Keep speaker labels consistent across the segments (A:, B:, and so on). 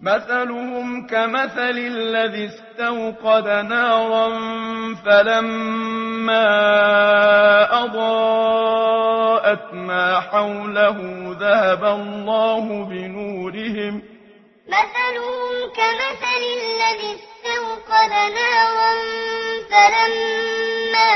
A: مثلهم كمثل الذي استوقد نارا فلما أضاءت ما حوله ذهب الله بنورهم
B: مثلهم كمثل الذي استوقد نارا فلما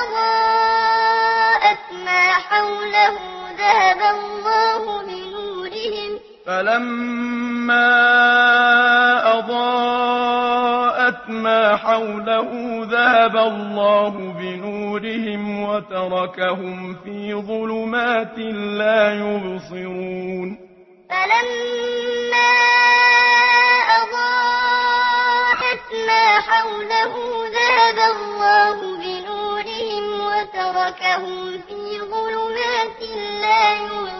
B: أضاءت ما حوله ذهب الله بنورهم
A: فلما أضاءت ما حوله ذهب الله بنورهم وتركهم في ظلمات لا يبصرون.
B: فلما أضاءت ما حوله ذهب الله بنورهم وتركهم في ظلمات لا يبصرون.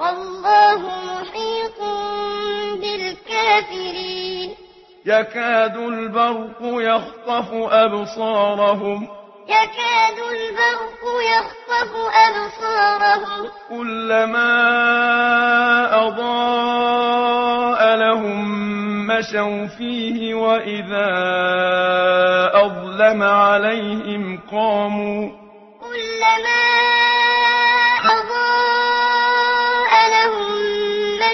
B: والله محيط بالكافرين.
A: يكاد البرق يخطف أبصارهم.
B: يكاد البرق يخطف أبصارهم.
A: كلما أضاء لهم مشوا فيه وإذا أظلم عليهم قاموا.
B: كلما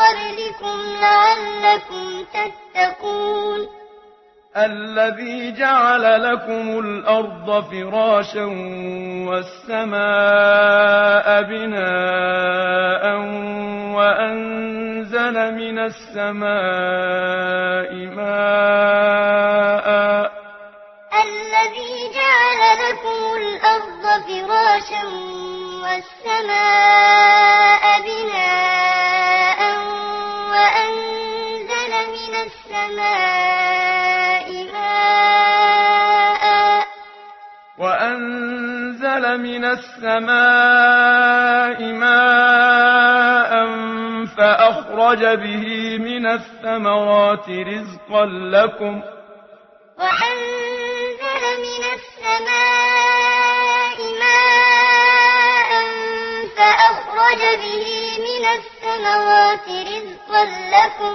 B: قبلكم لعلكم تتقون
A: الذي جعل لكم الأرض فراشا والسماء بناء وأنزل من السماء ماء
B: الذي جعل لكم الأرض فراشا والسماء أنزل من السماء ماء
A: فأخرج به من الثمرات رزقا لكم
B: وأنزل من السماء ماء فأخرج به من الثمرات رزقا لكم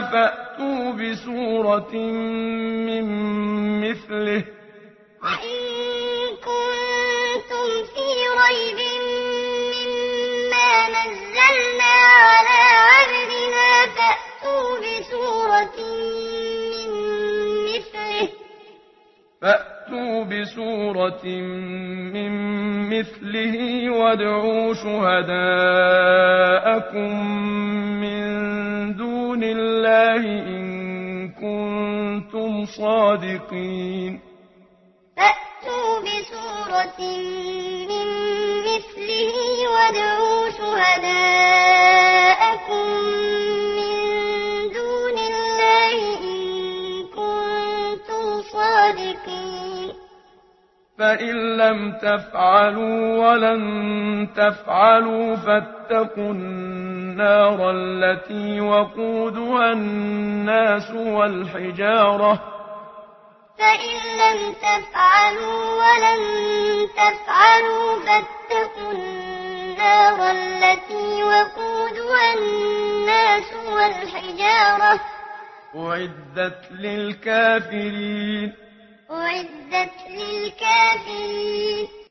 A: فأتوا بسورة من مثله
B: وإن كنتم في ريب مما نزلنا على عبدنا
A: فأتوا بسورة من مثله بسورة من مثله وادعوا شهداءكم دون الله إن كنتم صادقين
B: فأتوا بسورة من مثله وادعوا شهداءكم
A: فإن لم تفعلوا ولن تفعلوا فاتقوا النار التي وقودها الناس والحجارة
B: فإن لم تفعلوا ولن تفعلوا فاتقوا النار التي وقودها الناس والحجارة
A: أعدت للكافرين
B: أعدت للكافرين